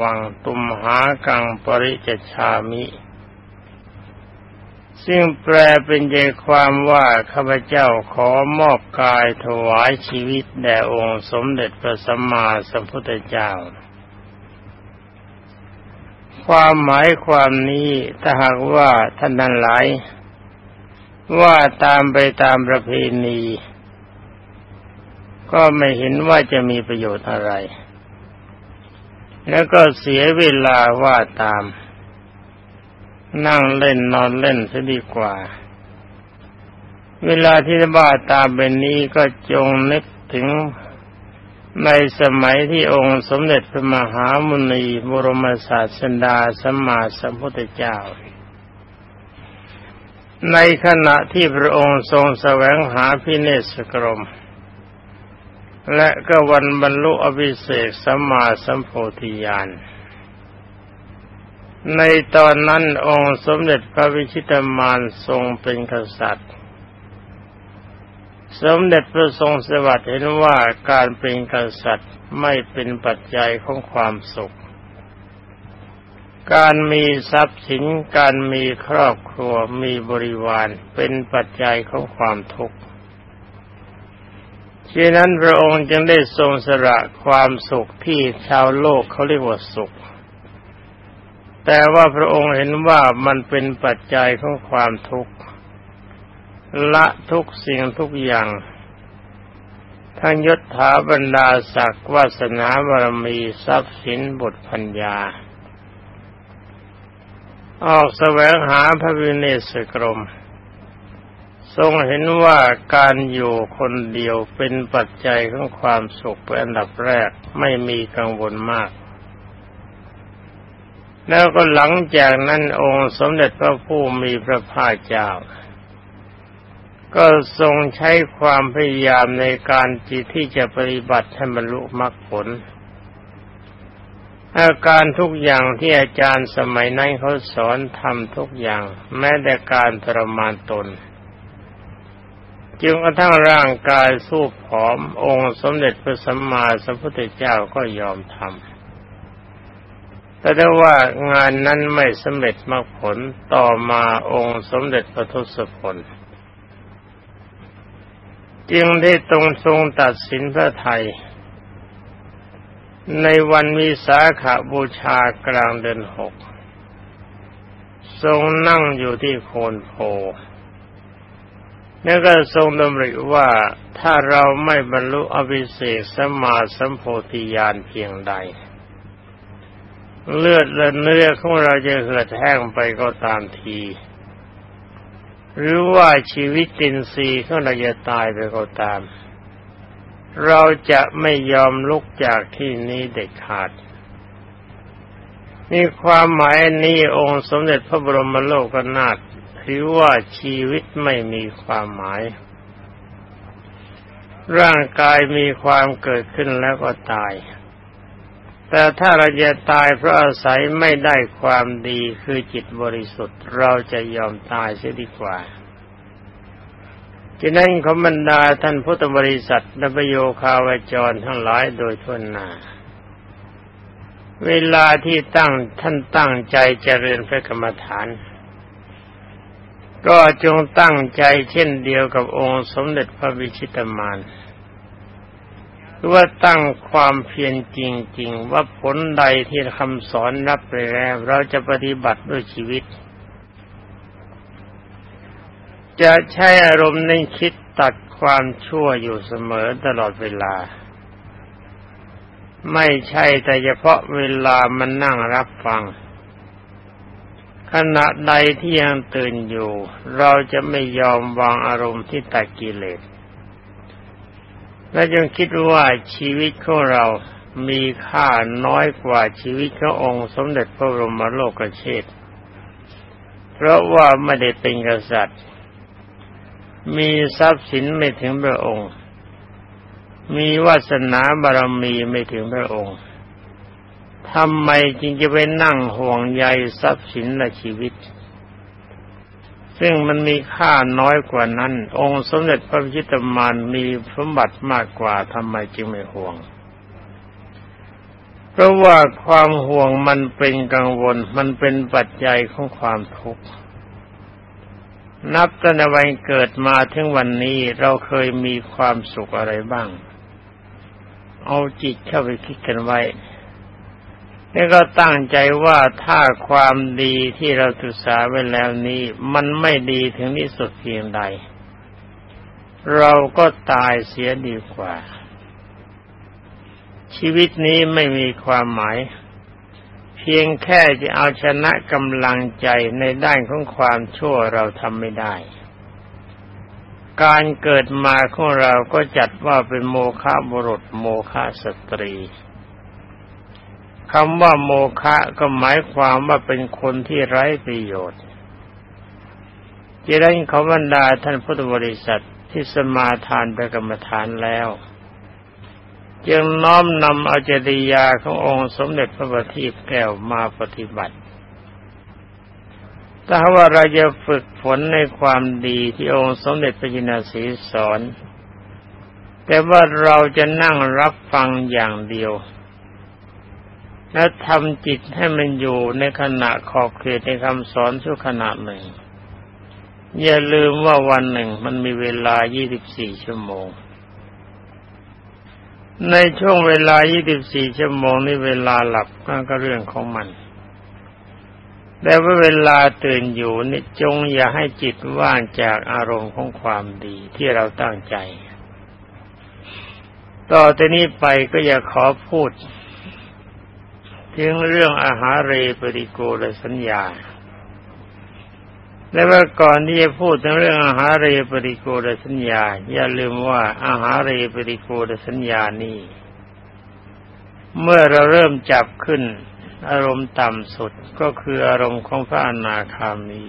วังตุมหากังปริจชามิ ซึ่งแปลเป็นใจความว่าข้าพเจ้าขอมอบกายถวายชีวิตแด่องค์สมเด็จพระสัมมาสัมพุทธเจ้า ความหมายความนี้ถ้าหากว่าท่านนั้นหลาย ว่าตามไปตามประเพณี ก็ไม่เห็นว่าจะมีประโยชน์อะไร แล้วก็เสียเวลาว่าตาม นั่งเล่นนอนเล่นซะดีกว่า เวลาที่บ้าตามเป็นนี้ก็จงนึกถึงในสมัยที่องค์สมเด็จพระมหามุนีบรมศาสดาสัมมาสัมพุทธเจ้า ในขณะที่พระองค์ทรงแสวงหาพิเนศกรม และก็วันบรรลุอภิเศกสัมมาสัมโพธิญาณ ในตอนนั้นองค์สมเด็จพระวิชิตมารทรงเป็นกษัตริย์ สมเด็จพระทรงสวัสดิ์เห็นว่าการเป็นกษัตริย์ไม่เป็นปัจจัยของความสุข การมีทรัพย์สิน การมีครอบครัว มีบริวาร เป็นปัจจัยของความทุกข์ ฉะนั้นพระองค์จึงได้ทรงสละความสุขที่ชาวโลกเขาเรียกว่าสุข แต่ว่าพระองค์เห็นว่ามันเป็นปัจจัยของความทุกข์ละทุกสิ่งทุกอย่างทั้งยศถาบรรดาศักดิ์วาสนาบารมีทรัพย์สินบุตรพัญญา ออกแสวงหาพระวินัสกรม ทรงเห็นว่าการอยู่คนเดียวเป็นปัจจัยของความสุขเป็นอันดับแรกไม่มีกังวลมาก แล้วก็หลังจากนั้นองค์สมเด็จพระผู้มีพระภาคเจ้า ก็ทรงใช้ความพยายามในการจิตที่จะปฏิบัติให้บรรลุมรรคผล อาการทุกอย่างที่อาจารย์สมัยนั้นเขาสอนทำทุกอย่าง แม้แต่การทรมานตน จึงกระทั่งร่างกายสู้ผอม องค์สมเด็จพระสัมมาสัมพุทธเจ้าก็ยอมทำแต่ได้ว่างานนั้นไม่สำเร็จมรรคผลต่อมาองค์สมเด็จพระทศพลจึงได้ตรงทรงตัดสินพระไทย ในวันมีสาขาบูชากลางเดือนหก ทรงนั่งอยู่ที่โคนโพ แล้วก็ทรงดำริว่าถ้าเราไม่บรรลุอภิเศษสมาสัมโพธิญาณเพียงใด เลือดและเนื้อของเราจะเหือดแห้งไปก็ตามที หรือว่าชีวิตตินทรีย์ของเราจะตายไปก็ตาม เราจะไม่ยอมลุกจากที่นี้เด็ดขาดนี่ความหมายนี้องค์สมเด็จพระบรมโลกนาถ ถือว่าชีวิตไม่มีความหมาย ร่างกายมีความเกิดขึ้นแล้วก็ตาย แต่ถ้าเราจะตายเพราะอาศัยไม่ได้ความดีคือจิตบริสุทธิ์ เราจะยอมตายเสียดีกว่าฉะนั้นขบรรดาท่านพุทธบริษัทและประโยคาวจรทั้งหลายโดยทุนนาเวลาที่ตั้งท่านตั้งใจเจริญพระกรรมฐาน ก็จงตั้งใจเช่นเดียวกับองค์สมเด็จพระวิชิตมารว่าตั้งความเพียรจริง ๆ ว่าผลใดที่คำสอนรับไปแล้ว เราจะปฏิบัติด้วยชีวิต จะใช้อารมณ์ในคิดตัดความชั่วอยู่เสมอตลอดเวลา ไม่ใช่แต่เฉพาะเวลามันนั่งรับฟัง ขณะใดที่ยังตื่นอยู่ เราจะไม่ยอมวางอารมณ์ที่ตัดกิเลส และยังคิดว่าชีวิตของเรามีค่าน้อยกว่าชีวิตขององค์สมเด็จพระบรมโลกเชษเพราะว่าไม่ได้เป็นกษัตริย์ มีทรัพย์สินไม่ถึงพระองค์ มีวาสนาบารมีไม่ถึงพระองค์ ทำไมจึงจะไปนั่งห่วงใยทรัพย์สินและชีวิต ซึ่งมันมีค่าน้อยกว่านั้น องค์สมเด็จพระพิชิตมารมีสมบัติมากกว่าทำไมจึงไม่ห่วง เพราะว่าความห่วงมันเป็นกังวล มันเป็นปัจจัยของความทุกข์นับตั้งแต่วันเกิดมาถึงวันนี้เราเคยมีความสุขอะไรบ้าง เอาจิตเข้าไปคิดกันไว้ แล้วก็ตั้งใจว่าถ้าความดีที่เราศึกษาไว้แล้วนี้ มันไม่ดีถึงที่สุดเพียงใด เราก็ตายเสียดีกว่า ชีวิตนี้ไม่มีความหมาย เพียงแค่จะเอาชนะกำลังใจในด้านของความชั่วเราทำไม่ได้ การเกิดมาของเราก็จัดว่าเป็นโมฆะบุรุษโมฆะสตรี คำว่าโมฆะก็หมายความว่าเป็นคนที่ไร้ประโยชน์จะได้ขอบรรดาท่านพุทธบริษัทที่สมาทานไปกรรมฐานแล้ว จึงน้อมนำอาจริยาขององค์สมเด็จพระบัณฑิตแก้วมาปฏิบัติถ้าว่าเราจะฝึกฝนในความดีที่องค์สมเด็จพระจินสีสอน แต่ว่าเราจะนั่งรับฟังอย่างเดียว และทำจิตให้มันอยู่ในขณะขอบเขตในคำสอนชั่วขณะหนึ่ง อย่าลืมว่าวันหนึ่งมันมีเวลา 24 ชั่วโมง ในช่วงเวลา 24 ชั่วโมงนี่เวลาหลับก็เรื่องของมัน แต่ว่าเวลาตื่นอยู่นี่จงอย่าให้จิตว่างจากอารมณ์ของความดีที่เราตั้งใจ ต่อจากนี้ไปก็อย่าขอพูด ถึงเรื่องอาหารเรปริโกและสัญญา และว่าก่อนที่จะพูดถึงเรื่องอาหารเรปริโกดสัญญา อย่าลืมว่าอาหารเรปริโกดสัญญานี้ เมื่อเราเริ่มจับขึ้น อารมณ์ต่ำสุดก็คืออารมณ์ของพระอนาคามี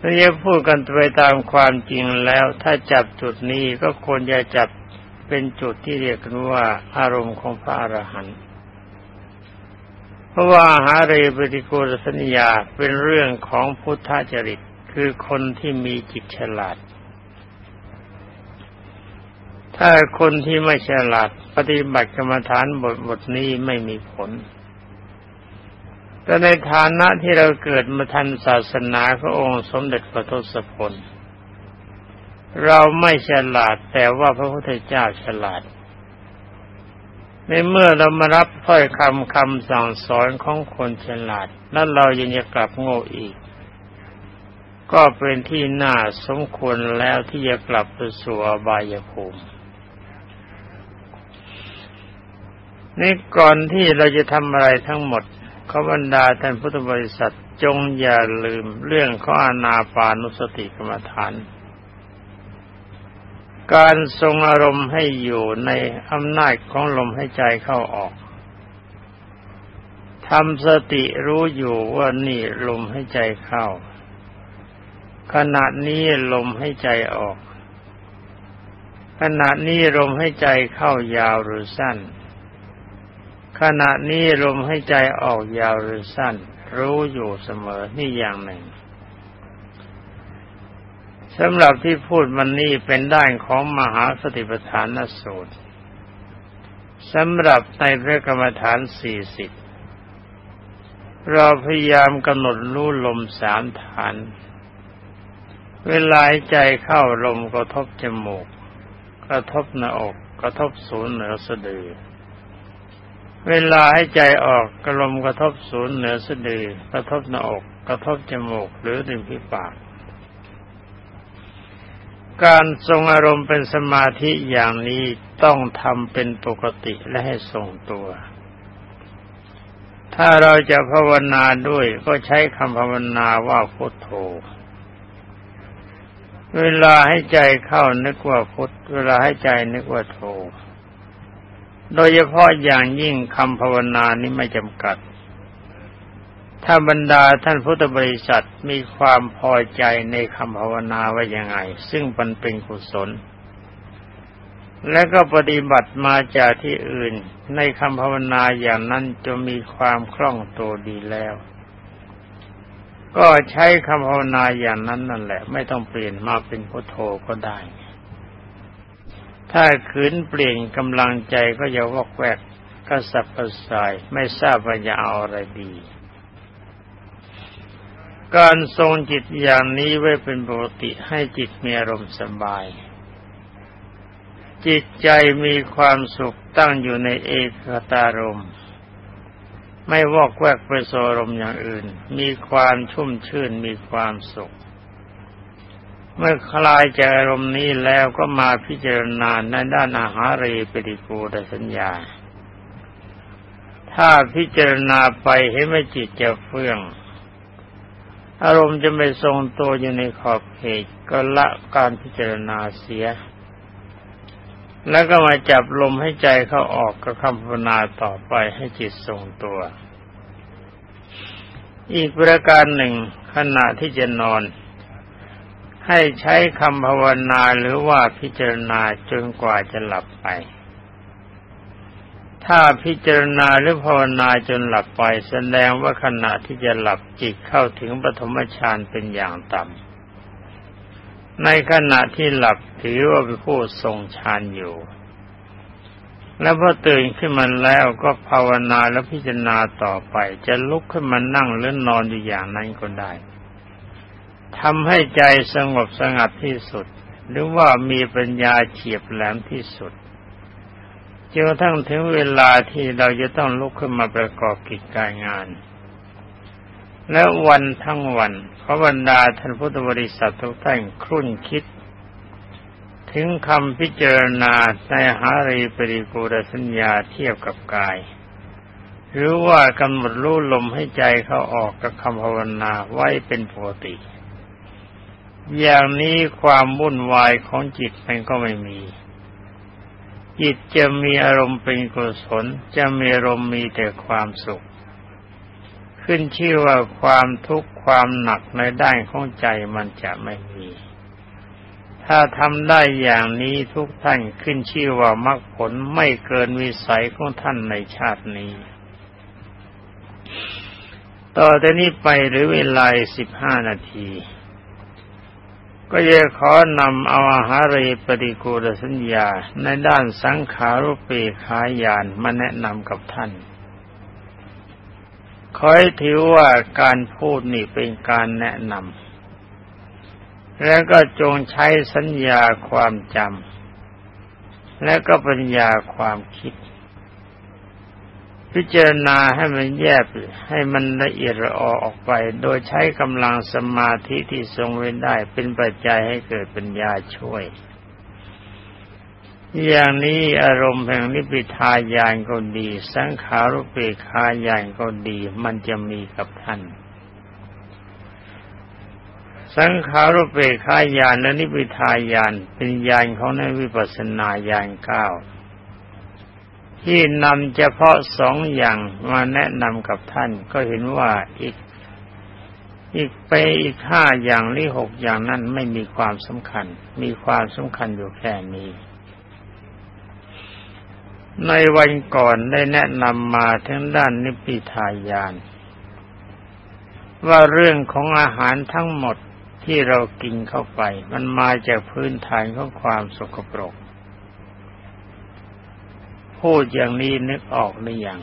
ถ้าจะพูดกันไปตามความจริงแล้ว ถ้าจับจุดนี้ก็ควรจะจับเป็นจุดที่เรียกกันว่า อารมณ์ของพระอรหันต์ เพราะว่าหาเรปฏิโกรสัญญาเป็นเรื่องของพุทธจริต คือคนที่มีจิตฉลาด ถ้าคนที่ไม่ฉลาด ปฏิบัติกรรมฐานบทบทนี้ไม่มีผล แต่ในฐานะที่เราเกิดมาทันศาสนาพระองค์สมเด็จพระทศพลเราไม่ฉลาดแต่ว่าพระพุทธเจ้าฉลาด ในเมื่อเรามารับถ้อยคำคำสั่งสอนของคนฉลาด แล้วเรายังจะกลับโง่อีก ก็เป็นที่น่าสมควรแล้วที่จะกลับไปสู่อบายภูมินี่ก่อนที่เราจะทำอะไรทั้งหมดขบรรดาท่านพุทธบริษัทจงอย่าลืมเรื่องข้ออนาปานุสติกรรมฐาน การทรงอารมณ์ให้อยู่ในอำนาจของลมให้ใจเข้าออกทำสติรู้อยู่ว่านี่ลมให้ใจเข้า ขณะนี้ลมให้ใจออก ขณะนี้ลมให้ใจเข้ายาวหรือสั้น ขณะนี้ลมให้ใจออกยาวหรือสั้น รู้อยู่เสมอนี่อย่างหนึ่ง สำหรับที่พูดมันนี่เป็นด้านของมหาสติปัฏฐานสูตรสำหรับในพระกรรมฐานสี่สิบเราพยายามกำหนดรู้ลมสามฐาน เวลาใจเข้าลมกระทบจมูก กระทบหน้าอก กระทบศูนย์เหนือสะดือ เวลาให้ใจออกกระลมกระทบศูนย์เหนือสะดือ กระทบหน้าอก กระทบจมูกหรือริมฝีปาก การทรงอารมณ์เป็นสมาธิอย่างนี้ต้องทำเป็นปกติและให้ทรงตัว ถ้าเราจะภาวนาด้วยก็ใช้คำภาวนาว่าพุทโธ เวลาให้ใจเข้านึกว่าพุท เวลาให้ใจนึกว่าโธ โดยเฉพาะอย่างยิ่งคำภาวนานี้ไม่จำกัด ถ้าบรรดาท่านพุทธบริษัทมีความพอใจในคำภาวนาไว่ายังไง ซึ่งมันเป็นกุศล และก็ปฏิบัติมาจากที่อื่น ในคำภาวนาอย่างนั้นจะมีความคล่องตัวดีแล้ว ก็ใช้คำภาวนาอย่างนั้นนั่นแหละ ไม่ต้องเปลี่ยนมาเป็นพุทโธก็ได้ ถ้าขืนเปลี่ยนกำลังใจก็จะวอกแวกกระสับกระส่ายไม่ทราบว่าจะเอาอะไรดี การทรงจิตอย่างนี้ไว้เป็นปกติให้จิตมีอารมณ์สบาย จิตใจมีความสุขตั้งอยู่ในเอกตารมณ์ไม่วอกแวกไปโซรมอย่างอื่น มีความชุ่มชื่นมีความสุข เมื่อคลายจากอารมณ์นี้แล้วก็มาพิจารณาในด้านอาหารเรปริกูดสัญญา ถ้าพิจารณาไปเห็นว่าจิตจะเฟื่อง อารมณ์จะไม่ทรงตัวอยู่ในขอบเขตก็ละการพิจารณาเสีย แล้วก็มาจับลมให้ใจเข้าออกกับคำภาวนาต่อไปให้จิตทรงตัว อีกประการหนึ่งขณะที่จะนอน ให้ใช้คำภาวนาหรือว่าพิจารณาจนกว่าจะหลับไป ถ้าพิจารณาหรือภาวนาจนหลับไปแสดงว่าขณะที่จะหลับจิตเข้าถึงปฐมฌานเป็นอย่างต่ำในขณะที่หลับถือว่าเป็นผู้ทรงฌานอยู่ แล้วพอตื่นขึ้นมาแล้วก็ภาวนาและพิจารณาต่อไป จะลุกขึ้นมานั่งหรือนอนอยู่อย่างนั้นก็ได้ทำให้ใจสงบสงัดที่สุด หรือว่ามีปัญญาเฉียบแหลมที่สุด จนกระทั่งถึงเวลาที่เราจะต้องลุกขึ้นมาประกอบกิจการงาน และวันทั้งวันขอบรรดาท่านพุทธบริษัททุกท่านครุ่นคิด ถึงคำพิจารณาในหารีปริกูรสัญญาเทียบกับกาย หรือว่ากำหนดรู้ลมให้ใจเขาออกกับคำภาวนาไว้เป็นปกติ อย่างนี้ความวุ่นวายของจิตมันก็ไม่มี จิตจะมีอารมณ์เป็นกุศลจะมีอารมณ์มีแต่ความสุข ขึ้นชื่อว่าความทุกข์ความหนักในด้านของใจมันจะไม่มี ถ้าทำได้อย่างนี้ทุกท่านขึ้นชื่อว่ามรรคผลไม่เกินวิสัยของท่านในชาตินี้ ต่อแต่นี้ไปหรือเวลาสิบห้านาที ก็จะขอนำเอาอาหารเรปฏิกูลสัญญา ในด้านสังขารุปีขายานมาแนะนำกับท่าน คอยถือว่าการพูดนี่เป็นการแนะนำ แล้วก็จงใช้สัญญาความจำ และก็ปัญญาความคิด พิจารณาให้มันแยบให้มันละเอียดละออออกไป โดยใช้กำลังสมาธิที่ทรงเว้นได้เป็นปัจจัยให้เกิดปัญญาช่วย อย่างนี้อารมณ์แห่งนิพิทายานก็ดี สังขารุเปคายานก็ดี มันจะมีกับท่านสังขารุเปคายานและนิพิทายานเป็นญาณของในวิปัสสนาญาณเก้า ที่นำเฉพาะสองอย่างมาแนะนำกับท่านก็เห็นว่าอีก อีกไปอีกห้าอย่างหรือหกอย่างนั้นไม่มีความสำคัญ มีความสำคัญอยู่แค่นี้ ในวันก่อนได้แนะนำมาทั้งด้านนิพพิทายาน ว่าเรื่องของอาหารทั้งหมดที่เรากินเข้าไป มันมาจากพื้นฐานของความสกปรก พูดอย่างนี้นึกออกหรือยัง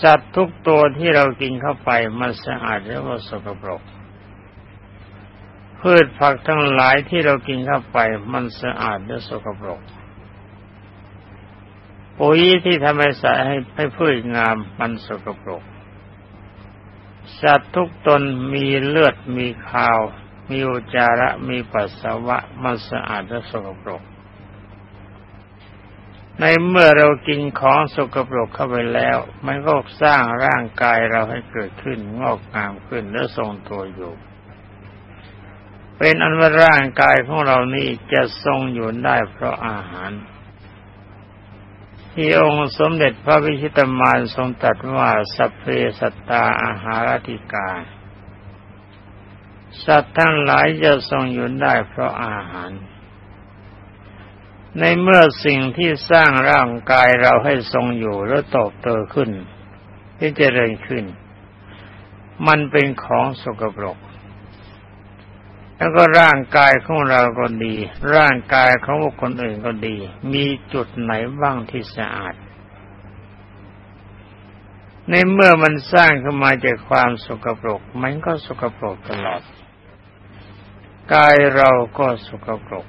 สัตว์ทุกตัวที่เรากินเข้าไปมันสะอาดหรือว่าสกปรก พืชผักทั้งหลายที่เรากินเข้าไปมันสะอาดหรือสกปรกปุ๋ยที่ทำให้สให้ให้พืชงามมันสกปรก สัตว์ทุกตนมีเลือดมีขาว มีอุจาระมีปัสสาวะมันสะอาดและสกปรก ในเมื่อเรากินของสกปรกเข้าไปแล้ว มันก็สร้างร่างกายเราให้เกิดขึ้นงอกงามขึ้นและทรงตัวอยู่ เป็นอันว่าร่างกายของเรานี้จะทรงอยู่ได้เพราะอาหาร ที่องค์สมเด็จพระวิชิตมารทรงตรัสว่าสัพเพสัตตาอาหารติกา สัตว์ทั้งหลายจะทรงอยู่ได้เพราะอาหาร ในเมื่อสิ่งที่สร้างร่างกายเราให้ทรงอยู่แล้วโตโตขึ้นที่เจริญขึ้น มันเป็นของสกปรก แล้วก็ร่างกายของเราก็ดี ร่างกายของบุคคลอื่นก็ดี มีจุดไหนบ้างที่สะอาด ในเมื่อมันสร้างขึ้นมาจากความสกปรก มันก็สกปรกตลอด กายเราก็สกปรก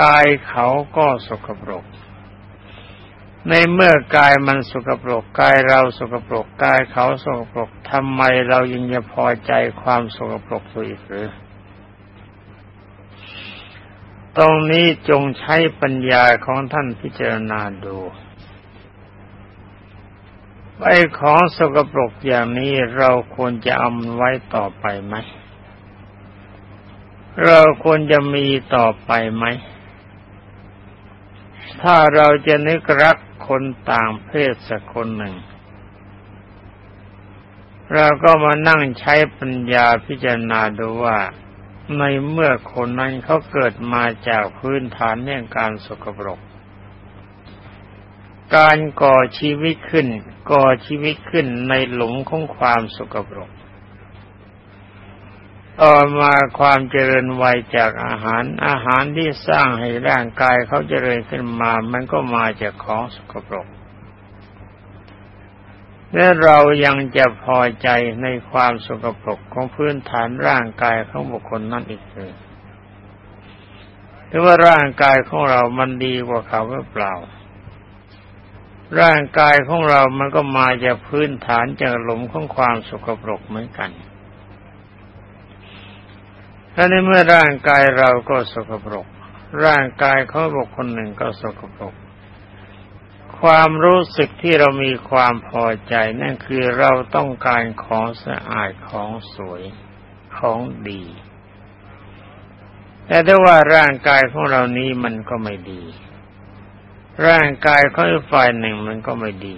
กายเขาก็สกปรก ในเมื่อกายมันสกปรกกายเราสกปรกกายเขาสกปรกทำไมเรายังจะพอใจความสกปรกตัวอีกหรือตรงนี้จงใช้ปัญญาของท่านพิจารณาดูไอ้ของสกปรกอย่างนี้เราควรจะเอามันไว้ต่อไปไหม เราควรจะมีต่อไปไหม ถ้าเราจะนึกรักคนต่างเพศสักคนหนึ่ง เราก็มานั่งใช้ปัญญาพิจารณาดูว่าในเมื่อคนนั้นเขาเกิดมาจากพื้นฐานแห่งการสกปรก การก่อชีวิตขึ้น ก่อชีวิตขึ้นในหลุมของความสกปรก ต่อมาความเจริญวัยจากอาหาร อาหารที่สร้างให้ร่างกายเขาเจริญขึ้นมา มันก็มาจากของสกปรก และเรายังจะพอใจในความสกปรกของพื้นฐานร่างกายของบุคคลนั่นอีกเลยหรือว่าร่างกายของเรามันดีกว่าเขาหรือเปล่า ร่างกายของเรามันก็มาจากพื้นฐานจากหลุมของความสกปรกเหมือนกัน ถ้าในเมื่อร่างกายเราก็สกปรก ร่างกายเของบุคคลหนึ่งก็สกปรก ความรู้สึกที่เรามีความพอใจนั่นคือเราต้องการของสะอาดของสวยของดี แต่ถ้าว่าร่างกายของเรานี้มันก็ไม่ดี ร่างกายของฝ่ายหนึ่งมันก็ไม่ดี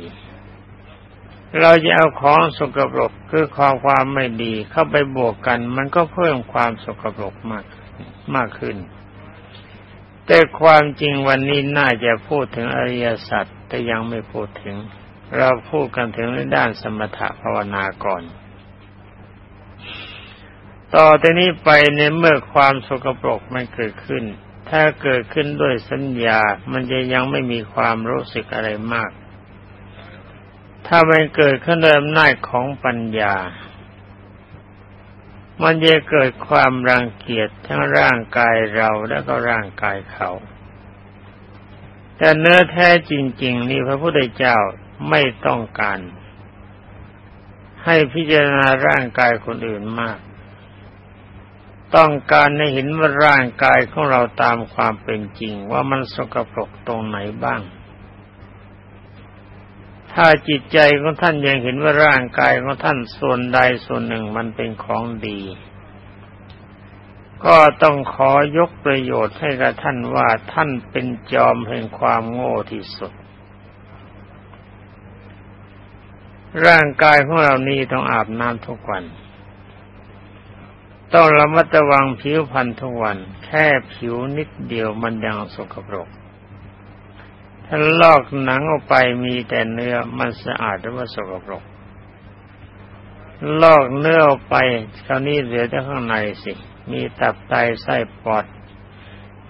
เราจะเอาของสกปรกคือความความไม่ดีเข้าไปบวกกัน มันก็เพิ่มความสกปรกมากมากขึ้น แต่ความจริงวันนี้น่าจะพูดถึงอริยสัจแต่ยังไม่พูดถึง เราพูดกันถึงในด้านสมถะภาวนาก่อน ต่อแต่นี้ไปในเมื่อความสกปรกมันเกิดขึ้น ถ้าเกิดขึ้นด้วยสัญญา มันจะยังไม่มีความรู้สึกอะไรมาก ถ้ามันเกิดขึ้นด้วยอำนาจของปัญญา มันจะเกิดความรังเกียจทั้งร่างกายเราและก็ร่างกายเขา แต่เนื้อแท้จริง ๆ นี่พระพุทธเจ้าไม่ต้องการ ให้พิจารณาร่างกายคนอื่นมาก ต้องการให้เห็นว่าร่างกายของเราตามความเป็นจริง ว่ามันสกปรกตรงไหนบ้าง ถ้าจิตใจของท่านยังเห็นว่าร่างกายของท่านส่วนใดส่วนหนึ่งมันเป็นของดี ก็ต้องขอยกประโยชน์ให้กับท่านว่าท่านเป็นจอมแห่งความโง่ที่สุด ร่างกายของเรานี้ต้องอาบน้ำทุกวัน ต้องระมัดระวังผิวพรรณทุกวัน แค่ผิวนิดเดียวมันยังสกปรก ถ้าลอกหนังออกไปมีแต่เนื้อมันสะอาดหรือว่าสกปรก ลอกเนื้อออกไปคราวนี้เหลือแต่ข้างในสิ มีตับไตไส้ปอด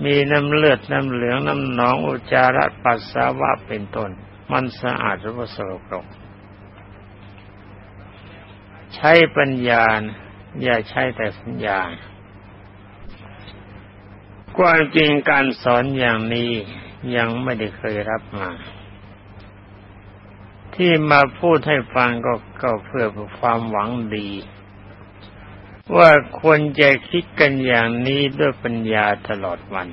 มีน้ำเลือดน้ำเหลืองน้ำหนองอุจจาระปัสสาวะเป็นต้น มันสะอาดหรือว่าสกปรก ใช้ปัญญา อย่าใช้แต่สัญญา ความจริงการสอนอย่างนี้ ยังไม่ได้เคยรับมา ที่มาพูดให้ฟังก็ก็เพื่อความหวังดี ว่าควรจะคิดกันอย่างนี้ด้วยปัญญาตลอดวัน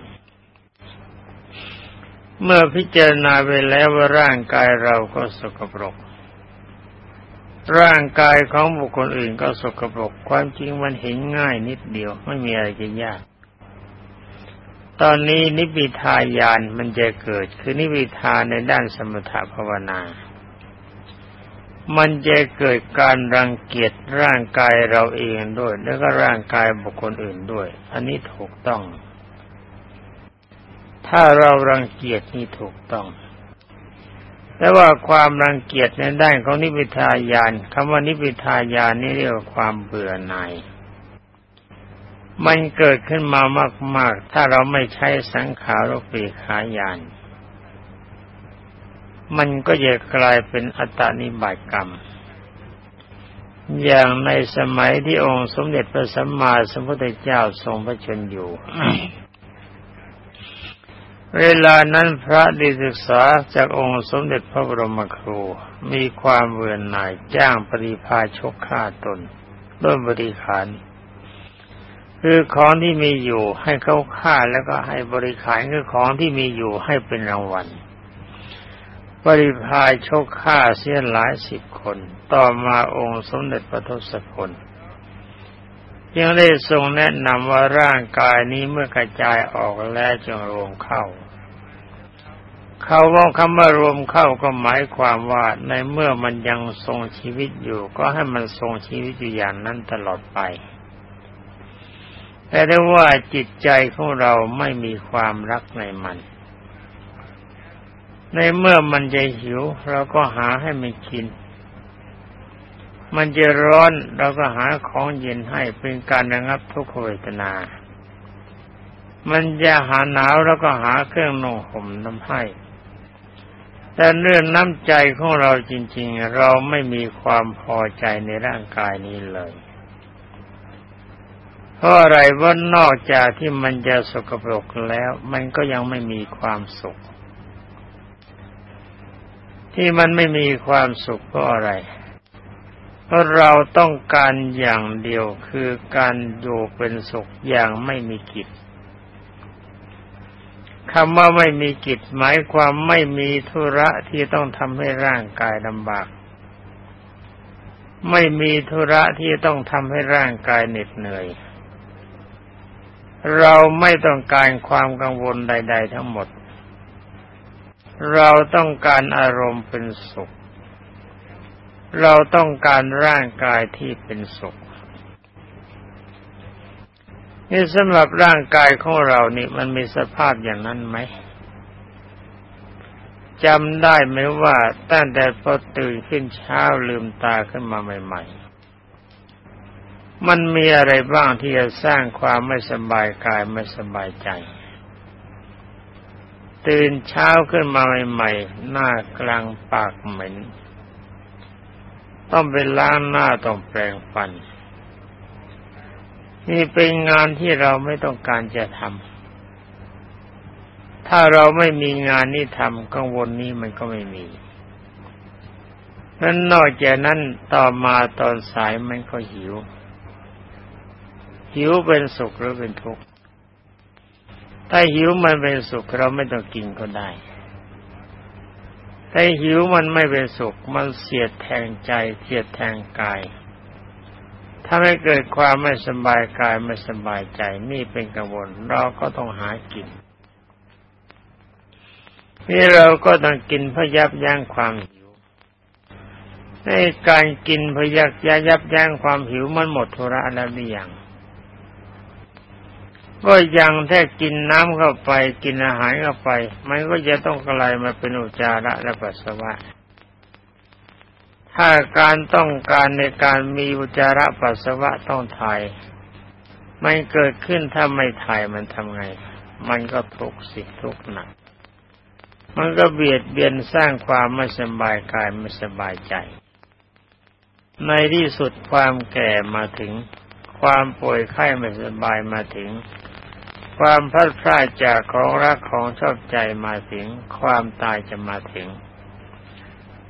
เมื่อพิจารณาไปแล้วว่าร่างกายเราก็สกปรกร่างกายของบุคคลอื่นก็สกปรก ความจริงมันเห็นง่ายนิดเดียวไม่มีอะไรจะยาก ตอนนี้นิพิทายานมันจะเกิด คือนิพิทาในด้านสมถภาวนา มันจะเกิดการรังเกียจร่างกายเราเองด้วย แล้วก็ร่างกายบุคคลอื่นด้วย อันนี้ถูกต้อง ถ้าเรารังเกียจนี่ถูกต้องแต่ว่าความรังเกียจในด้านของนิพิทายานคำว่านิพิทายานนี่เรียกว่าความเบื่อหน่าย มันเกิดขึ้นมามาก ๆ ถ้าเราไม่ใช้สังขารปีขายาน มันก็จะกลายเป็นอัตตานิบายกรรม อย่างในสมัยที่องค์สมเด็จพระสัมมาสัมพุทธเจ้าทรงพระชนอยู่ เวลานั้นพระด้ศึกษาจากองค์สมเด็จพระบรมครู มีความเวือนหน่ายจ้างปริพาชกฆ่าตนด้วยบริขาร คือของที่มีอยู่ให้เขาฆ่าแล้วก็ให้บริขารคือของที่มีอยู่ให้เป็นรางวัลบริพายโชกฆ่าเสียหลายสิบคน ต่อมาองค์สมเด็จพระทศพลยังได้ทรงแนะนำว่าร่างกายนี้เมื่อกระจายออกแล้วจงรวมเข้าเขาว่าคำว่ารวมเข้าก็หมายความว่าในเมื่อมันยังทรงชีวิตอยู่ ก็ให้มันทรงชีวิตอยู่อย่างนั้นตลอดไป แต่ได้ว่าจิตใจของเราไม่มีความรักในมัน ในเมื่อมันจะหิว เราก็หาให้มันกิน มันจะร้อนเราก็หาของเย็นให้เป็นการระงับทุกขเวทนา มันจะหาหนาวเราก็หาเครื่องนุ่งห่มน้ำให้ แต่เรื่องน้ำใจของเราจริง ๆ เราไม่มีความพอใจในร่างกายนี้เลย เพราะอะไรว่านอกจากที่มันจะสกปรกแล้ว มันก็ยังไม่มีความสุข ที่มันไม่มีความสุขเพราะอะไร เพราะเราต้องการอย่างเดียวคือการอยู่เป็นสุขอย่างไม่มีกิจคำว่าไม่มีกิจหมายความไม่มีธุระที่ต้องทำให้ร่างกายลำบาก ไม่มีธุระที่ต้องทำให้ร่างกายเหน็ดเหนื่อย เราไม่ต้องการความกังวลใด ๆ ทั้งหมด เราต้องการอารมณ์เป็นสุข เราต้องการร่างกายที่เป็นสุข นี่สำหรับร่างกายของเรานี่มันมีสภาพอย่างนั้นไหมจำได้ไหมว่าตั้งแต่พอตื่นขึ้นเช้าลืมตาขึ้นมาใหม่ ๆ มันมีอะไรบ้างที่จะสร้างความไม่สบายกายไม่สบายใจ ตื่นเช้าขึ้นมาใหม่ๆหน้ากลางปากเหม็น ต้องไปล้างหน้าต้องแปรงฟัน นี่เป็นงานที่เราไม่ต้องการจะทำถ้าเราไม่มีงานนี้ทำกังวลนี้มันก็ไม่มีนั้นนอกจากนั้นต่อมาตอนสายมันก็หิว หิวเป็นสุขหรือเป็นทุกข์ถ้าหิวมันเป็นสุขเราไม่ต้องกินก็ได้ถ้าหิวมันไม่เป็นสุข มันเสียดแทงใจเสียดแทงกายถ้าไม่เกิดความไม่สบายกายไม่สบายใจนี่เป็นกังวลเราก็ต้องหากิน นี่เราก็ต้องกินเพื่อยับยั้งความหิวในการกินเพื่อยับยับยั้งความหิวมันหมดธุระแล้วหรือยัง ก็ยังแท้กินน้ำเข้าไปกินอาหารเข้าไป มันก็จะต้องกลายมาเป็นอุจาระและปัสสาวะ ถ้าการต้องการในการมีอุจาระปัสสาวะต้องถ่ายมันเกิดขึ้นถ้าไม่ถ่ายมันทำไง มันก็ทุกข์สิทุกข์หนัก มันก็เบียดเบียนสร้างความไม่สบายกายไม่สบายใจ ในที่สุดความแก่มาถึง ความป่วยไข้ไม่สบายมาถึง ความพลาดพลาดจากของรักของชอบใจมาถึง ความตายจะมาถึง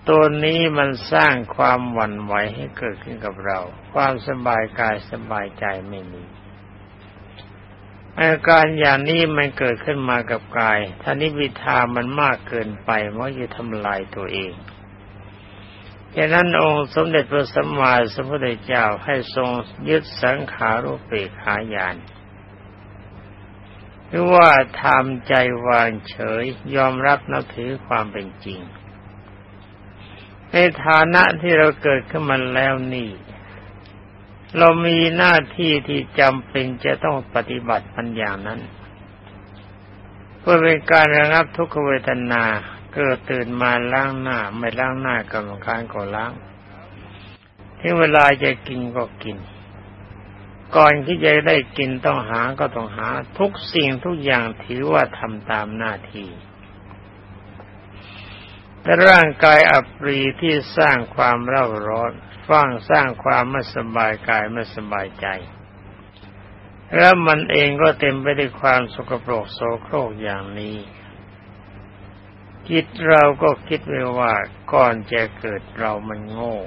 ตัวนี้มันสร้างความหวั่นไหวให้เกิดขึ้นกับเรา ความสบายกายสบายใจไม่มีอาการอย่างนี้มันเกิดขึ้นมากับกายท่านิวิธามันมากเกินไปมันจะทำลายตัวเองฉะนั้นองค์สมเด็จพระสัมมาสัมพุทธเจ้าให้ทรงยึดสังขารุปเปกขายาน รือว่าทำใจวางเฉย ยอมรับนับถือความเป็นจริง ในฐานะที่เราเกิดขึ้นมาแล้วนี่ เรามีหน้าที่ที่จำเป็นจะต้องปฏิบัติมันอย่างนั้น เพื่อเป็นการระงับทุกขเวทนาเกิดตื่นมาล้างหน้า ไม่ล้างหน้ากรรมการก็ล้างที่เวลาจะกินก็กิน ก่อนที่จะได้กินต้องหาก็ต้องหา ทุกสิ่งทุกอย่างถือว่าทำตามหน้าที่และร่างกายอัปรีที่สร้างความเร่าร้อนฟังสร้างความไม่สบายกายไม่สบายใจ แล้วมันเองก็เต็มไปด้วยความสกปรกโสโครกอย่างนี้จิตเราก็คิดไว้ว่าก่อนจะเกิดเรามันโง่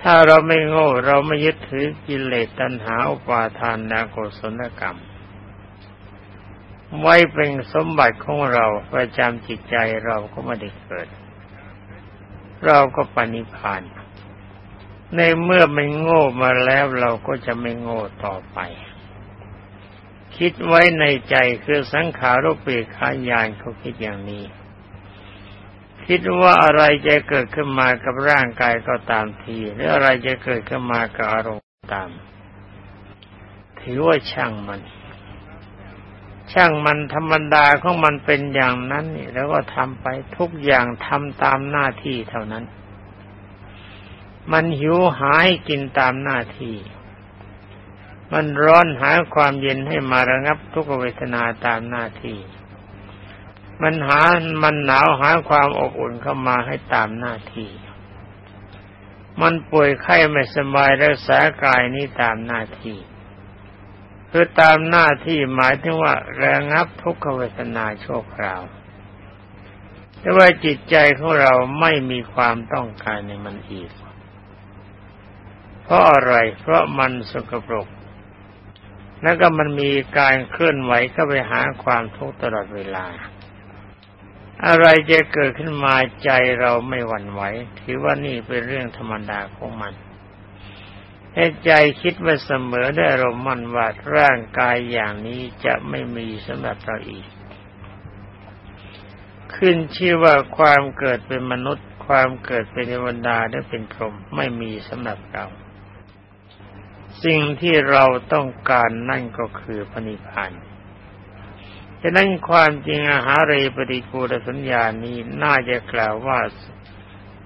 ถ้าเราไม่โง่เราไม่ยึดถือกิเลสตัณหาอุปาทานนาโกศลกรรม ไว้เป็นสมบัติของเราประจำจิตใจเราก็ไม่ได้เกิด เราก็ปณิพาน ในเมื่อไม่โง่มาแล้วเราก็จะไม่โง่ต่อไป คิดไว้ในใจคือสังขารุปีขายานเขาคิดอย่างนี้ คิดว่าอะไรจะเกิดขึ้นมากับร่างกายก็ตามที หรืออะไรจะเกิดขึ้นมากับอารมณ์ตาม ถือว่าช่างมัน ช่างมันธรรมดาของมันเป็นอย่างนั้นนี่แล้วก็ทำไปทุกอย่างทำตามหน้าที่เท่านั้น มันหิวหายกินตามหน้าที่ มันร้อนหาความเย็นให้มาระงับทุกเวทนาตามหน้าที่ มันหามันหนาวหาความอบอุ่นเข้ามาให้ตามหน้าที่ มันป่วยไข้ไม่สบายรักษากายนี้ตามหน้าที่ คือตามหน้าที่หมายถึงว่าระงับทุกขเวทนาโชคราวแต่ว่าจิตใจของเราไม่มีความต้องการในมันอีก เพราะอะไร เพราะมันสกปรก แล้วก็มันมีการเคลื่อนไหวเข้าไปหาความทุกข์ตลอดเวลา อะไรจะเกิดขึ้นมาใจเราไม่หวั่นไหว ถือว่านี่เป็นเรื่องธรรมดาของมันให้ใจคิดไว้เสมอได้รมมันว่าร่างกายอย่างนี้จะไม่มีสำหรับเราอีก ขึ้นชื่อว่าความเกิดเป็นมนุษย์ ความเกิดเป็นเทวดาและเป็นพรหมไม่มีสำหรับเรา สิ่งที่เราต้องการนั่นก็คือพระนิพพาน ฉะนั้นความจริงอาหารเรปฏิกูลสัญญานี้น่าจะกล่าวว่า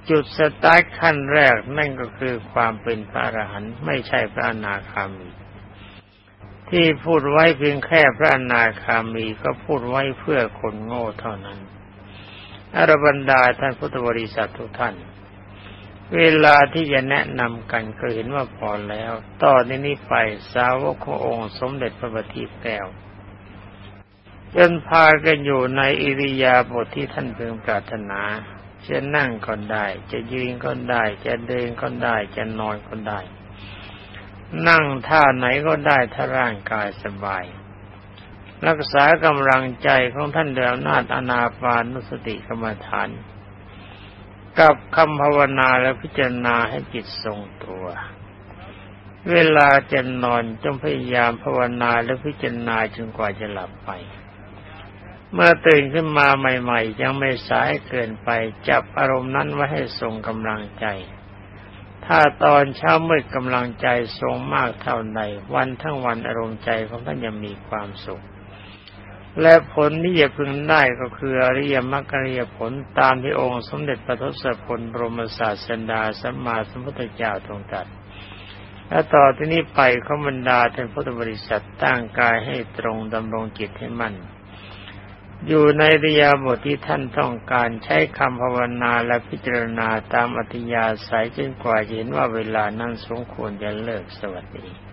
จุดสตาร์ทขั้นแรกนั่นก็คือความเป็นพระอรหันต์ไม่ใช่พระอนาคามี ที่พูดไว้เพียงแค่พระอนาคามีก็พูดไว้เพื่อคนโง่เท่านั้นอรบันดาท่านพุทธบริษัททุกท่าน เวลาที่จะแนะนำกันก็เห็นว่าพอแล้ว ต่อนนี้ไปสาวกขององค์สมเด็จพระบัณฑิตแก้ว จนพากันอยู่ในอิริยาบถทที่ท่านเพึงปรารถนาจะนั่งก็ได้ จะยืนก็ได้ จะเดินก็ได้ จะนอนก็ได้ นั่งท่าไหนก็ได้ถ้าร่างกายสบาย รักษากำลังใจของท่านเดิมนาฏอนาปานุสติกรรมฐาน กับคำภาวนาและพิจารณาให้จิตทรงตัว เวลาจะนอนจงพยายามภาวนาและพิจารณาจนกว่าจะหลับไป เมื่อตื่นขึ้นมาใหม่ ๆ ยังไม่สายเกินไป จับอารมณ์นั้นไว้ให้ทรงกำลังใจ ถ้าตอนเช้ามืดกำลังใจทรงมากเท่าใดวันทั้งวันอารมณ์ใจของท่านยังมีความสุข และผลที่จะพึงได้ก็คืออริยมรรคอริยผลตามที่องค์สมเด็จพระทศพลบรมศาสดาสัมมาสัมพุทธเจ้าทรงตรัสและต่อที่นี้ไปขบรรดาท่านพุทธบริษัทตั้งกายให้ตรงดำรงจิตให้มั่น อยู่ในริยาบทที่ท่านต้องการใช้คำภาวนาและพิจารณาตามอัธยาศัยจนกว่าเห็นว่าเวลานั้นสมควรจะเลิกสวัสดี